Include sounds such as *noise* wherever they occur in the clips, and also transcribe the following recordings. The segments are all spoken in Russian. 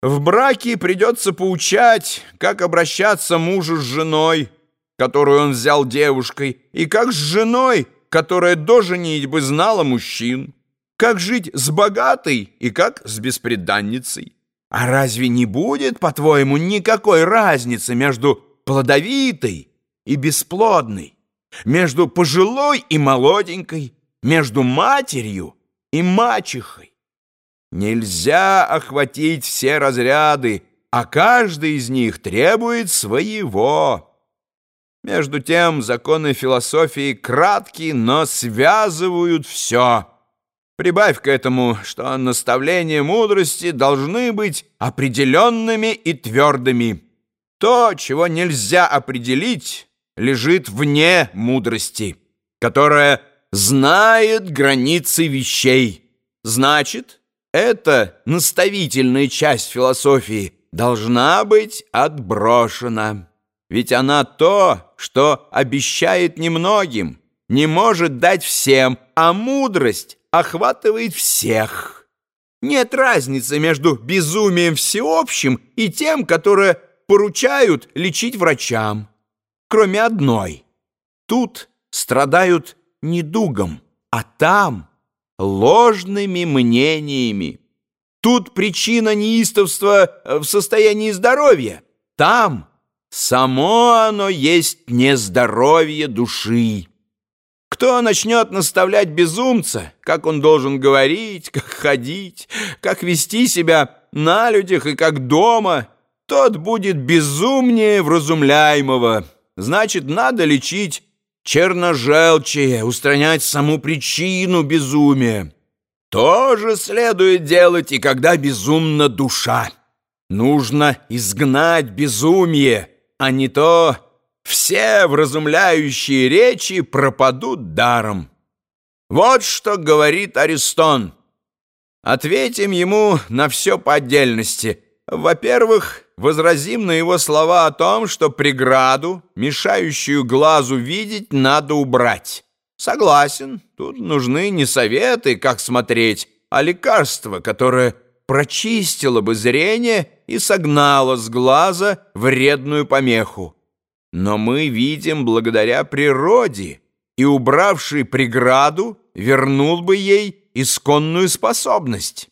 В браке придется поучать, как обращаться мужу с женой, которую он взял девушкой, и как с женой, которая до женитьбы знала мужчин, как жить с богатой и как с беспреданницей. А разве не будет, по-твоему, никакой разницы между плодовитой и бесплодной, между пожилой и молоденькой, между матерью и мачехой? Нельзя охватить все разряды, а каждый из них требует своего. Между тем, законы философии кратки, но связывают все. Прибавь к этому, что наставления мудрости должны быть определенными и твердыми. То, чего нельзя определить, лежит вне мудрости, которая знает границы вещей. Значит, эта наставительная часть философии должна быть отброшена. Ведь она то, что обещает немногим, не может дать всем, а мудрость охватывает всех. Нет разницы между безумием всеобщим и тем, которое поручают лечить врачам. Кроме одной. Тут страдают недугом, а там ложными мнениями. Тут причина неистовства в состоянии здоровья. Там само оно есть нездоровье души. Кто начнет наставлять безумца, как он должен говорить, как ходить, как вести себя на людях и как дома, тот будет безумнее вразумляемого. Значит, надо лечить черножелчие, устранять саму причину безумия. То же следует делать и когда безумна душа. Нужно изгнать безумие, а не то все вразумляющие речи пропадут даром. Вот что говорит Аристон. Ответим ему на все по отдельности. Во-первых, возразим на его слова о том, что преграду, мешающую глазу видеть, надо убрать. Согласен, тут нужны не советы, как смотреть, а лекарство, которое прочистило бы зрение и согнало с глаза вредную помеху. Но мы видим благодаря природе, и убравший преграду вернул бы ей исконную способность.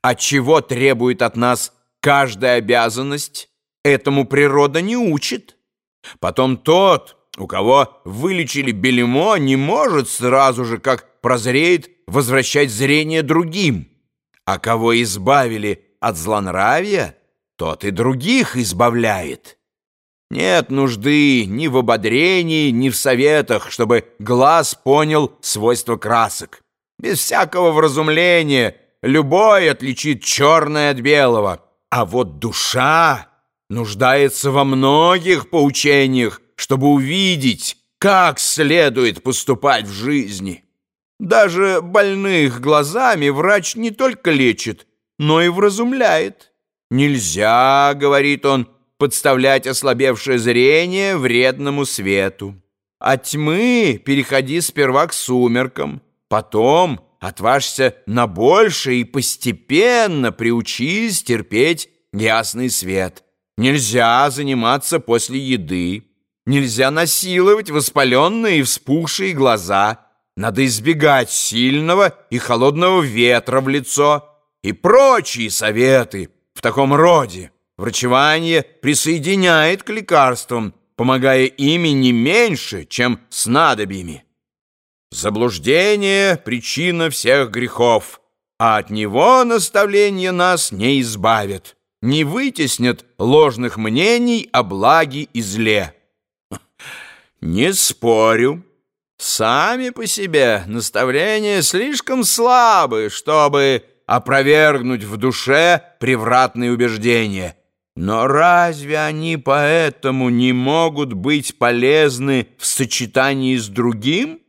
А чего требует от нас каждая обязанность, этому природа не учит. Потом тот, у кого вылечили белемо, не может сразу же, как прозреет, возвращать зрение другим. А кого избавили от злонравия, тот и других избавляет». Нет нужды ни в ободрении, ни в советах, чтобы глаз понял свойства красок. Без всякого вразумления любой отличит черное от белого. А вот душа нуждается во многих поучениях, чтобы увидеть, как следует поступать в жизни. Даже больных глазами врач не только лечит, но и вразумляет. «Нельзя, — говорит он, — подставлять ослабевшее зрение вредному свету. От тьмы переходи сперва к сумеркам, потом отважься на большее и постепенно приучись терпеть ясный свет. Нельзя заниматься после еды, нельзя насиловать воспаленные и вспухшие глаза, надо избегать сильного и холодного ветра в лицо и прочие советы в таком роде. Врачевание присоединяет к лекарствам, помогая ими не меньше, чем снадобьями. Заблуждение — причина всех грехов, а от него наставление нас не избавит, не вытеснят ложных мнений о благе и зле. *laughs* Не спорю. Сами по себе наставления слишком слабы, чтобы опровергнуть в душе превратные убеждения — но разве они поэтому не могут быть полезны в сочетании с другим?